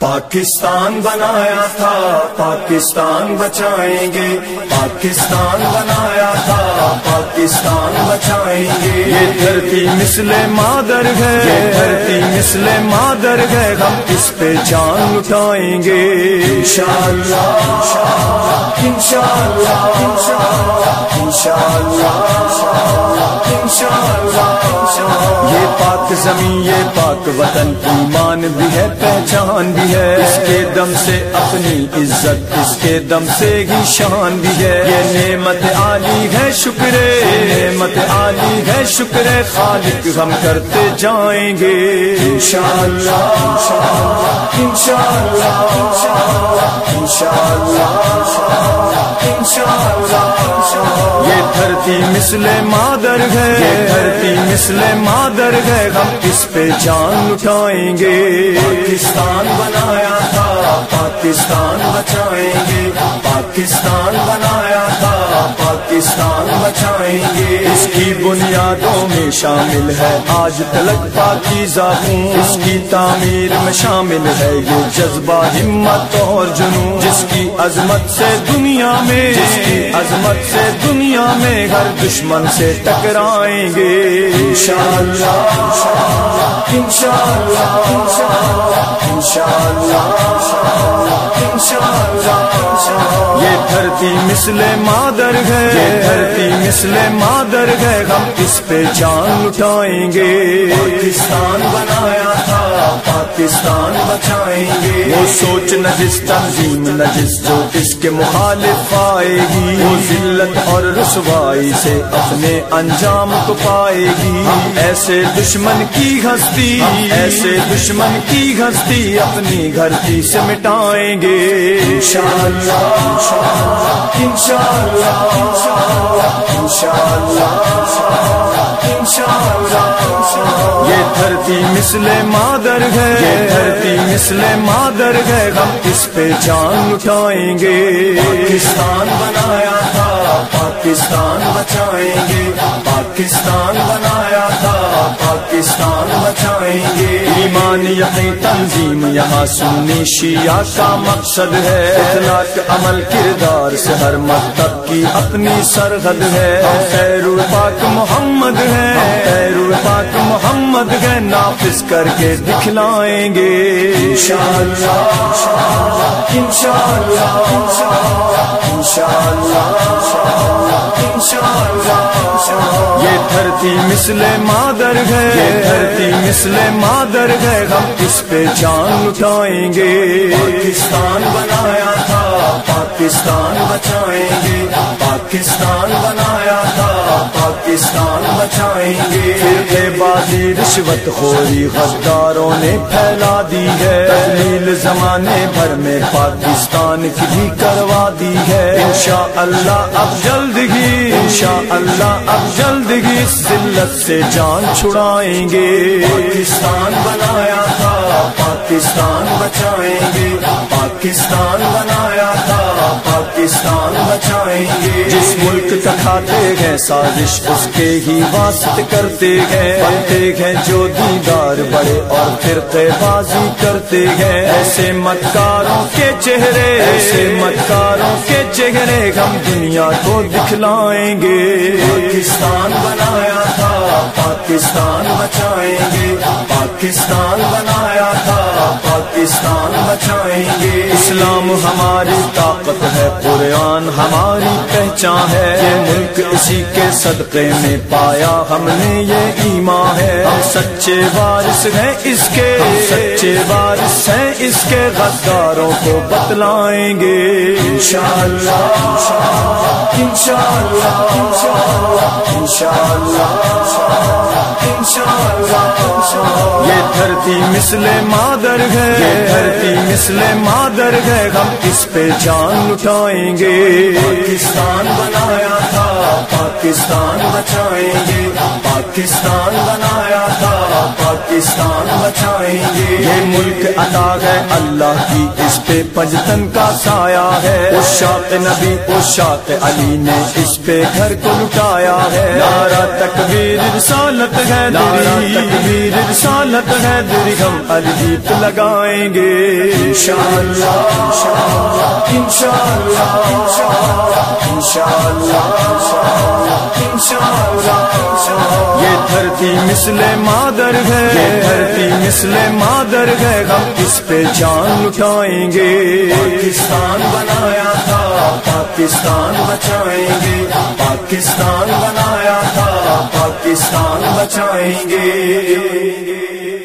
پاکستان بنایا تھا پاکستان بچائیں گے۔ پاکستان بنایا تھا پاکستان بچائیں گے۔ یہ دھرتی مثل مادر ہے۔ یہ دھرتی مثل مادر ہے۔ ہم اس پہ جان لٹائیں گے۔ انشاءاللہ انشاءاللہ انشاءاللہ انشاءاللہ. یہ پاک زمین یہ پاک وطن ایمان بھی ہے پہچان بھی ہے. اس کے دم سے اپنی عزت اس کے دم سے ہی شان بھی ہے. یہ نعمت عالی ہے شکر نعمت عالی ہے شکر خالق ہم کرتے جائیں گے. انشاءاللہ انشاءاللہ انشاءاللہ انشاءاللہ. دھرتی مثل مادر ہے۔ دھرتی مثل مادر ہے۔ ہم اس پہ جان لٹائیں گے؟ پاکستان بنایا تھا۔ پاکستان بچائیں گے۔ پاکستان بنایا تھا۔ پاکستان بچائیں گے۔ اس کی بنیادوں میں شامل ہے۔ آج تلک پاکی خون۔ اس کی تعمیر میں شامل ہے۔ یہ جذبہ ہمت اور جنون۔ جس کی عظمت سے دنیا میں۔ جس کی عظمت سے دنیا میں ہر دشمن سے ٹکرائیں گے۔ انشاءاللہ انشاءاللہ انشاءاللہ انشاءاللہ یہ دھرتی مثل مادر ہے۔ یہ دھرتی مثل مادر ہے۔ ہم اس پہ جان لٹائیں گے۔ پاکستان بنایا تھا۔ پاکستان بچائیں گے۔ وہ سوچ نہ جس تنظیم نہ جس جو اس کے مخالف آئے گی۔ وہ ذلت اور رسوائی سے اپنے انجام کو پائے گی۔ ایسے دشمن کی ہستی، ایسے دشمن کی ہستی اپنی گھرتی سے مٹائیں گے۔ انشاءاللہ انشاءاللہ انشاءاللہ انشاءاللہ۔ یہ دھرتی مثل مادر ہے۔ یہ دھرتی مثل مادر ہے۔ ہم اس پہ جان لٹائیں گے۔ پاکستان بنایا تھا پاکستان بچائیں گے۔ پاکستان بنایا تھا پاکستان بچائیں گے۔ ایمان یقین تنظیم یہاں سنی شیعہ کا مقصد ہے۔ اخلاق عمل کردار سے ہر مکتب کی اپنی سرحد ہے۔ خیر پاک محمد ہے خیر پاک محمد ہے نافذ کر کے دکھلائیں گے۔ انشاءاللہ انشاءاللہ انشاءاللہ انشاءاللہ۔ یہ دھرتی مثل مادر ہے۔ یہ دھرتی مثل مادر ہے۔ ہم اس پہ جان لٹائیں گے۔ پاکستان بنایا تھا۔ پاکستان بچائیں گے۔ پاکستان بنایا تھا۔ پاکستان بچائیں گے۔ بازی رشوت خوری غداروں نے پھیلا دی ہے۔ تحلیل زمانے بھر میں پاکستان کی بھی کروا دی ہے۔ انشاء اللہ اب جلد ہی انشاء اللہ اب جلد ہی ذلت سے جان چھڑائیں گے۔ پاکستان بنایا تھا پاکستان بچائیں گے۔ پاکستان بنایا تھا پاکستان بچائیں گے۔ جس ملک کا کھاتے ہیں سازش اس کے ہی واسط کرتے ہیں۔ بنتے ہیں جو دیدار بڑے اور پھر بازی کرتے ہیں۔ ایسے مکاروں کے چہرے ایسے مکاروں کے چہرے ہم دنیا کو دکھلائیں گے۔ پاکستان بنایا تھا پاکستان بچائیں گے۔ پاکستان پاکستان بچائیں گے۔ اسلام ہماری طاقت ہے، قرآن ہماری پہچان ہے۔ یہ ملک اسی کے صدقے میں پایا ہم نے، یہ ایمان ہے۔ ہم سچے وارث ہیں اس کے۔ سچے وارث ہیں اس کے۔ غداروں کو بتلائیں گے۔ انشاءاللہ انشاءاللہ انشاءاللہ انشاءاللہ۔ یہ دھرتی مثل مادر ہے۔ یہ دھرتی مثل مادر ہے۔ ہم اس پہ جان لٹائیں گے؟ پاکستان بنایا تھا۔ پاکستان بچائیں گے۔ پاکستان بنایا تھا۔ پاکستان بچائیں گے۔ یہ ملک عطا ہے۔ اللہ کی اس پہ پجتن کا سایہ ہے۔ شاط نبی اس شاط علی نے اس پہ گھر کو لٹایا ہے۔ نارا تکبیر رسالت ہے نارا تکبیر رسالت ہے دل ہم الجیت لگائیں گے۔ انشاءاللہ انشاءاللہ انشاءاللہ انشاءاللہ یہ دھرتی مثل مادر ہے۔ دھرتی مثل مادر ہے۔ ہم اس پہ جان لٹائیں گے؟ پاکستان بنایا تھا۔ پاکستان بچائیں گے۔ پاکستان بنایا تھا۔ پاکستان بچائیں گے۔